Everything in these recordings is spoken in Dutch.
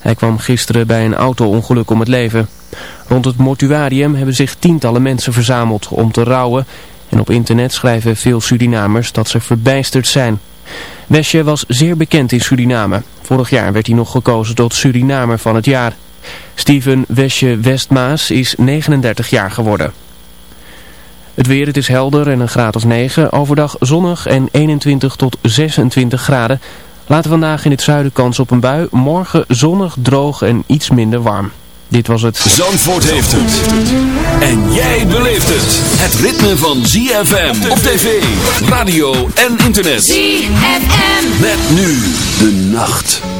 Hij kwam gisteren bij een auto-ongeluk om het leven. Rond het mortuarium hebben zich tientallen mensen verzameld om te rouwen. En op internet schrijven veel Surinamers dat ze verbijsterd zijn. Wesje was zeer bekend in Suriname. Vorig jaar werd hij nog gekozen tot Surinamer van het jaar. Steven Wesje Westmaas is 39 jaar geworden. Het weer, het is helder en een graad of 9. Overdag zonnig en 21 tot 26 graden. Later vandaag in het zuiden kans op een bui. Morgen zonnig, droog en iets minder warm. Dit was het. Zandvoort heeft het. En jij beleeft het. Het ritme van ZFM op tv, radio en internet. ZFM. Met nu de nacht.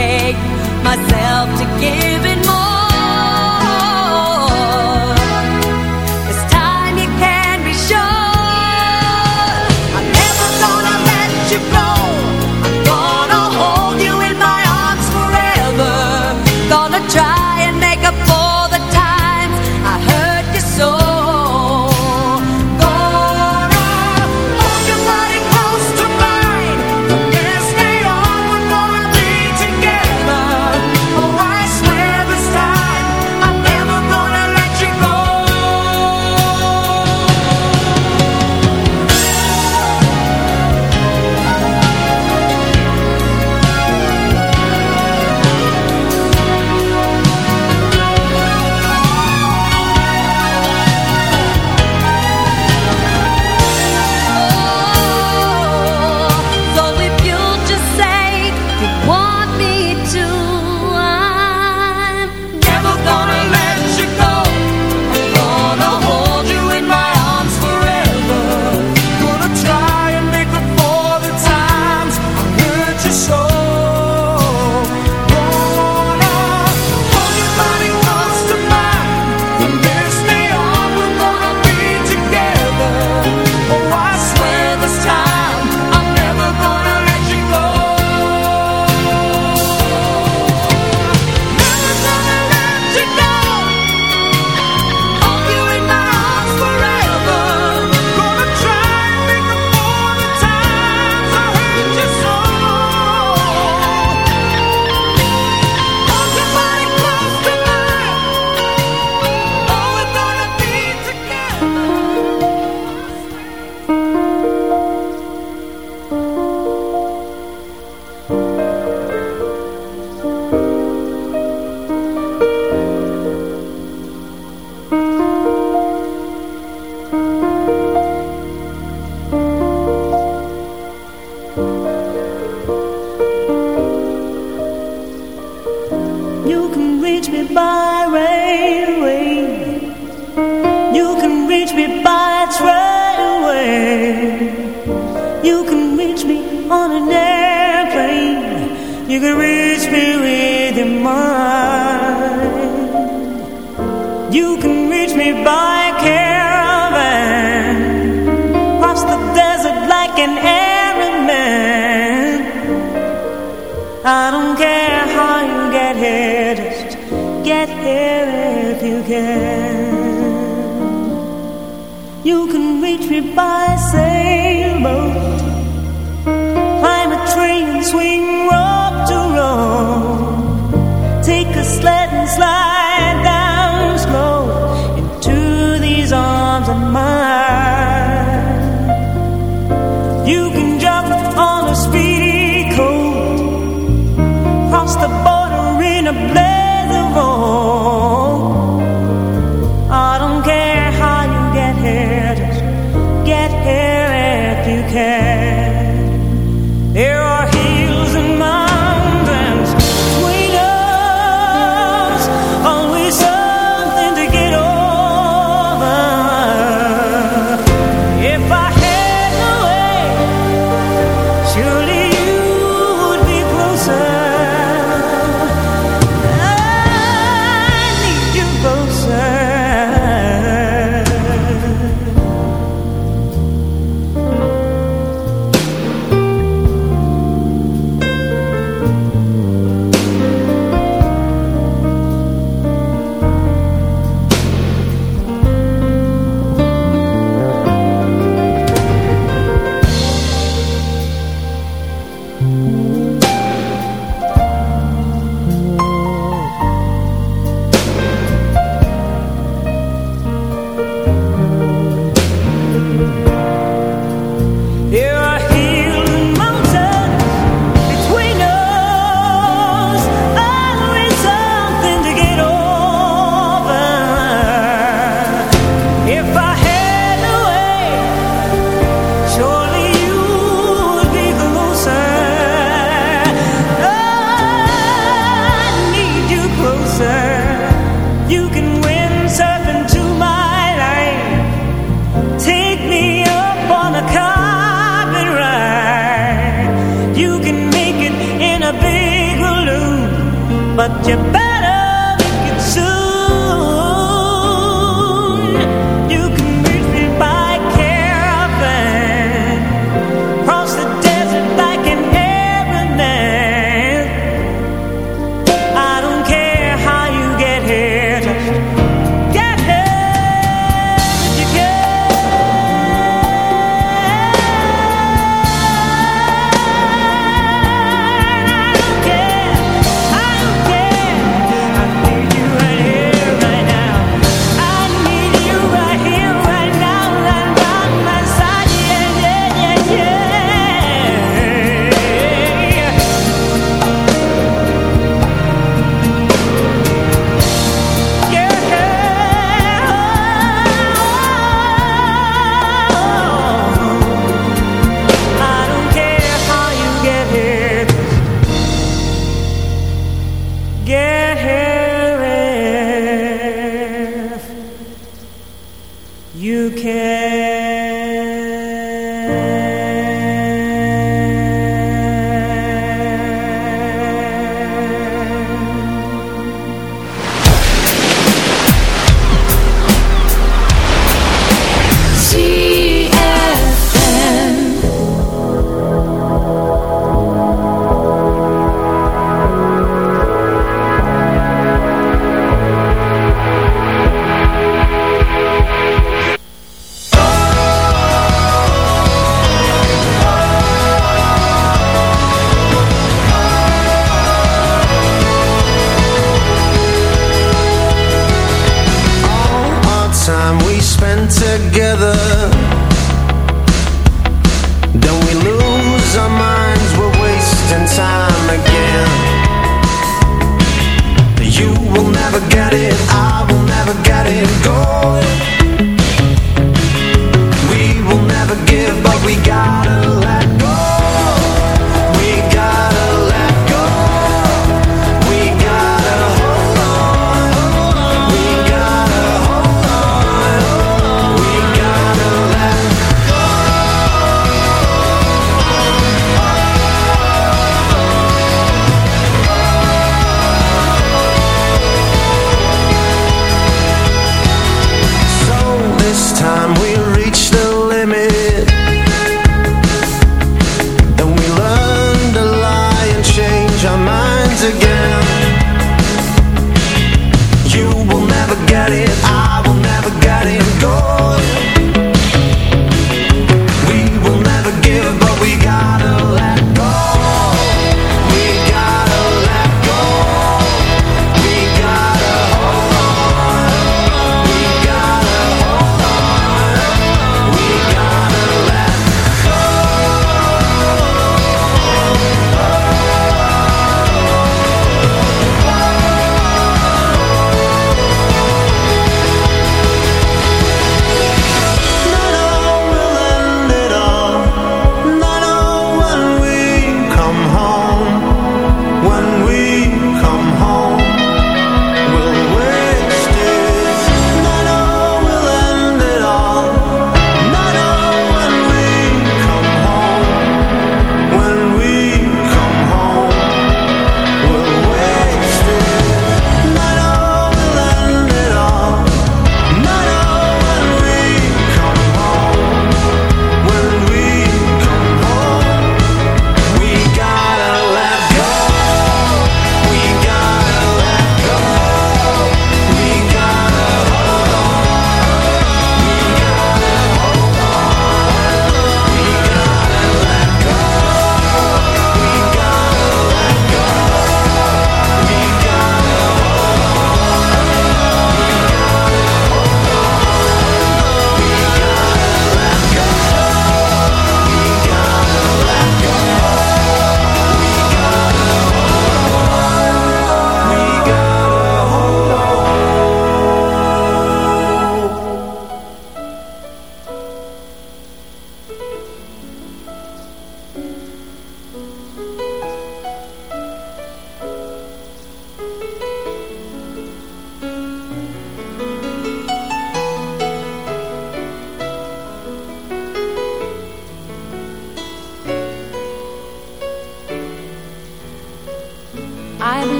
dedicate myself to giving more an airy man. I don't care how you get here, just get here if you can. You can reach me by saying.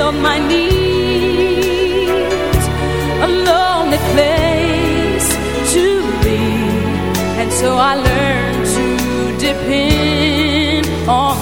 on my knees, A lonely place to be, and so I learned to depend on.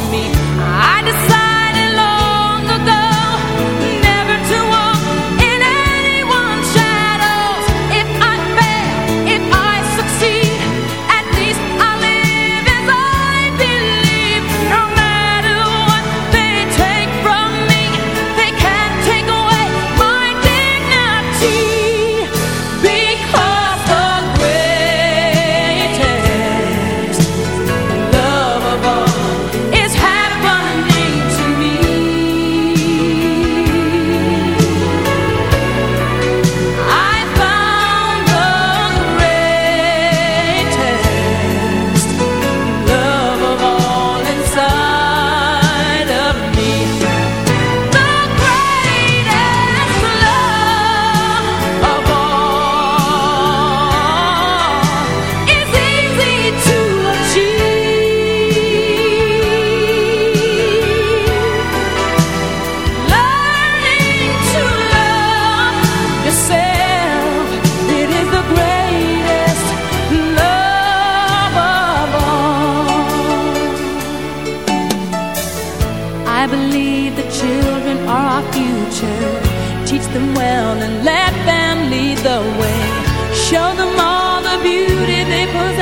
well and let them lead the way. Show them all the beauty they possess.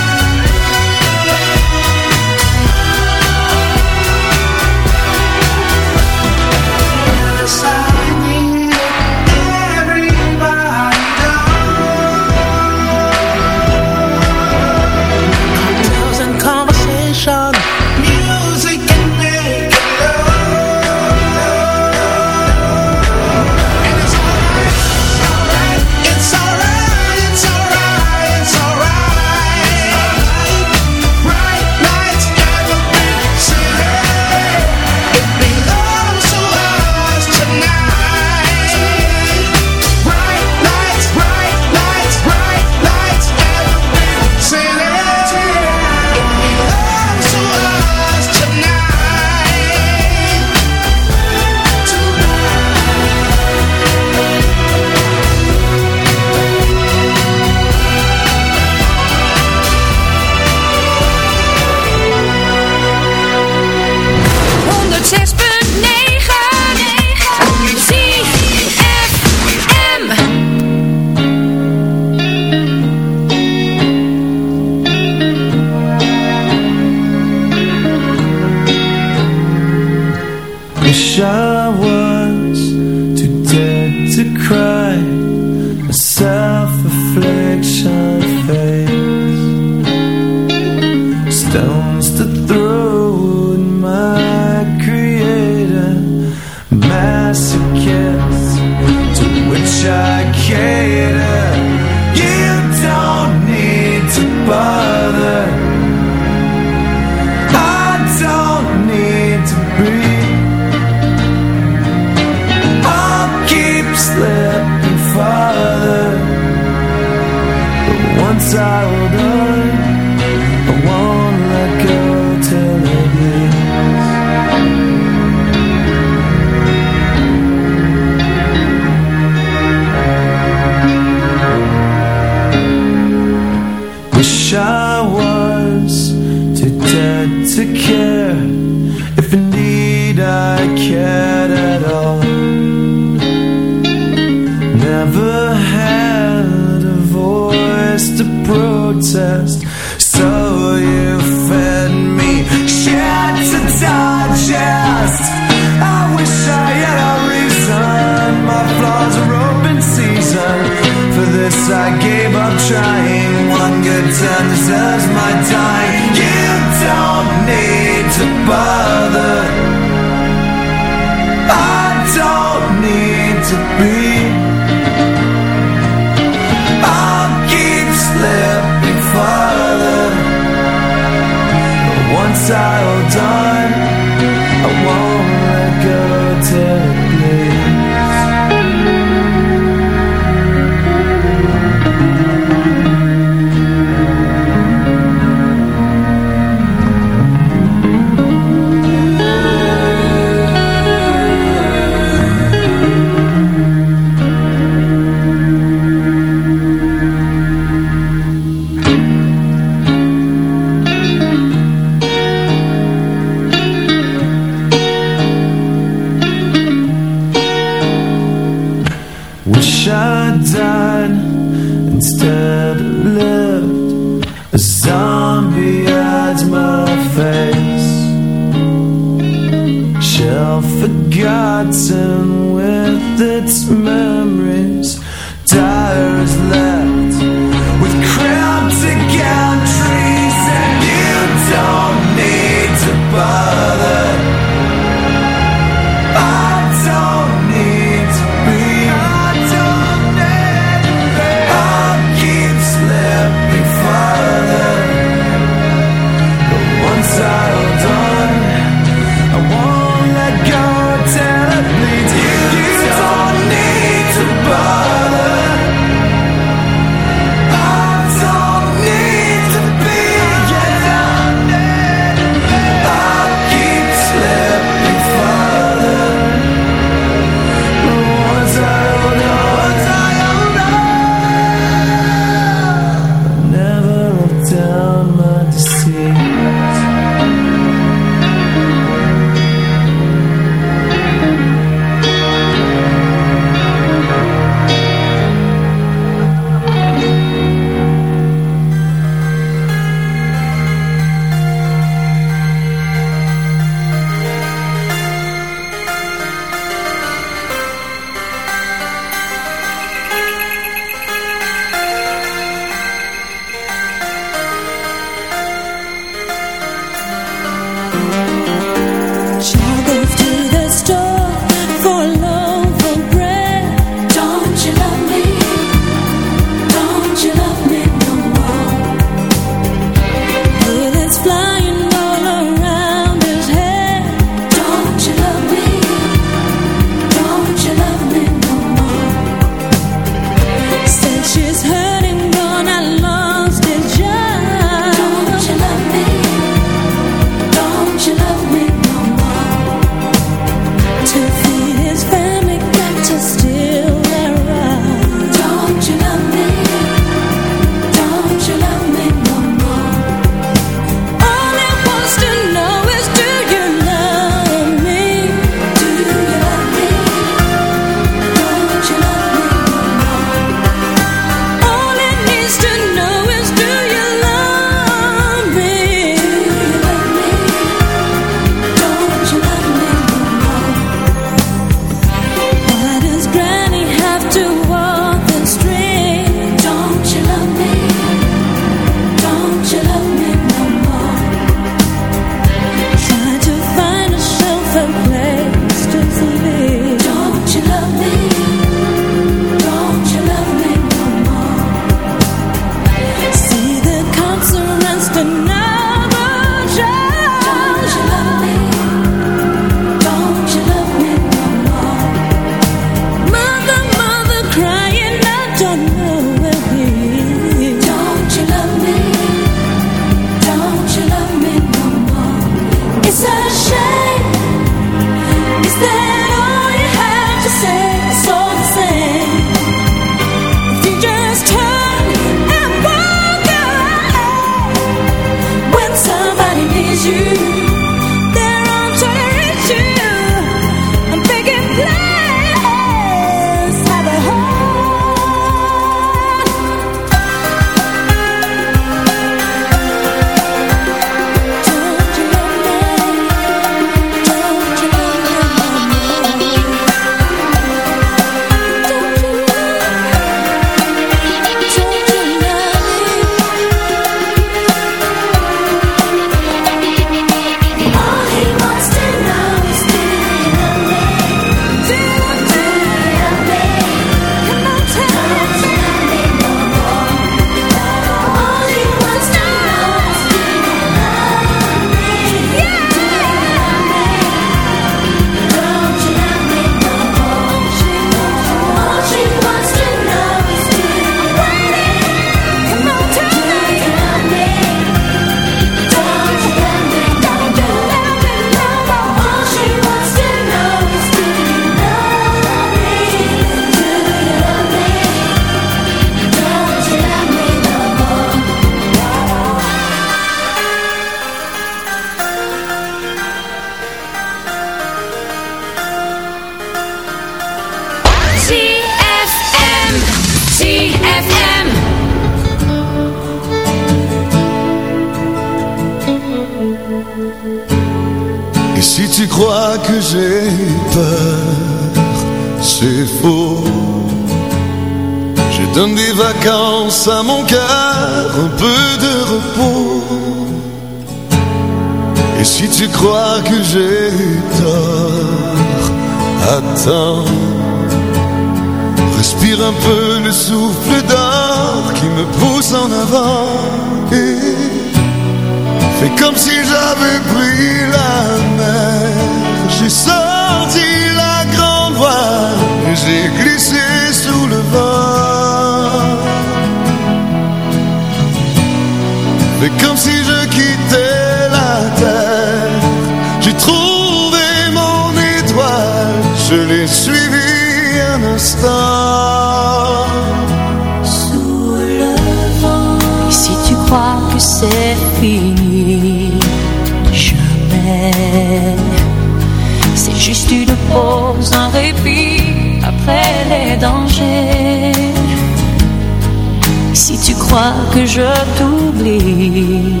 Si tu crois que je t'oublie,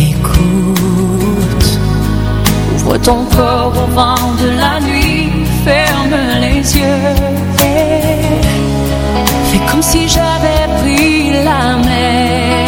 écoute. Ouvre ton corps au vent de la nuit, ferme les yeux et fais comme si j'avais pris la mer.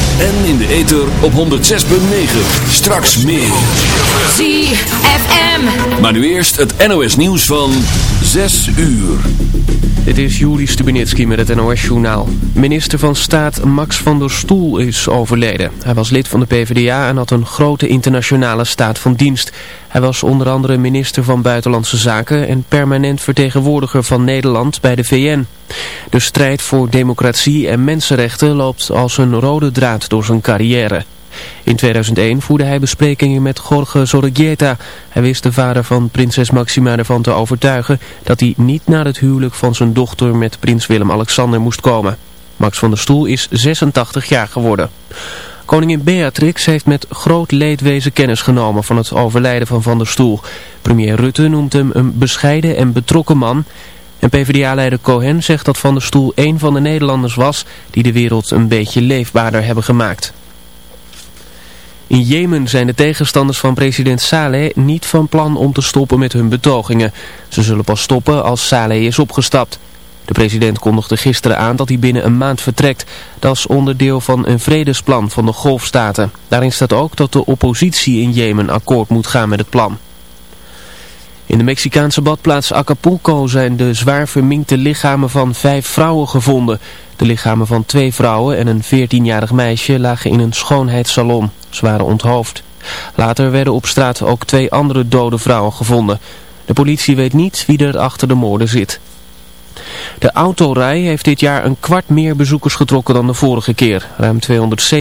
En in de ether op 106.9. Straks meer. ZFM. Maar nu eerst het NOS nieuws van 6 uur. Dit is Juri Stubenitski met het NOS-journaal. Minister van Staat Max van der Stoel is overleden. Hij was lid van de PvdA en had een grote internationale staat van dienst. Hij was onder andere minister van Buitenlandse Zaken en permanent vertegenwoordiger van Nederland bij de VN. De strijd voor democratie en mensenrechten loopt als een rode draad door zijn carrière. In 2001 voerde hij besprekingen met Jorge Zorregieta. Hij wist de vader van prinses Maxima ervan te overtuigen dat hij niet naar het huwelijk van zijn dochter met prins Willem-Alexander moest komen. Max van der Stoel is 86 jaar geworden. Koningin Beatrix heeft met groot leedwezen kennis genomen van het overlijden van Van der Stoel. Premier Rutte noemt hem een bescheiden en betrokken man. En PvdA-leider Cohen zegt dat Van der Stoel een van de Nederlanders was die de wereld een beetje leefbaarder hebben gemaakt. In Jemen zijn de tegenstanders van president Saleh niet van plan om te stoppen met hun betogingen. Ze zullen pas stoppen als Saleh is opgestapt. De president kondigde gisteren aan dat hij binnen een maand vertrekt. Dat is onderdeel van een vredesplan van de golfstaten. Daarin staat ook dat de oppositie in Jemen akkoord moet gaan met het plan. In de Mexicaanse badplaats Acapulco zijn de zwaar verminkte lichamen van vijf vrouwen gevonden. De lichamen van twee vrouwen en een 14-jarig meisje lagen in een schoonheidssalon. Ze waren onthoofd. Later werden op straat ook twee andere dode vrouwen gevonden. De politie weet niet wie er achter de moorden zit. De autorij heeft dit jaar een kwart meer bezoekers getrokken dan de vorige keer. Ruim 207.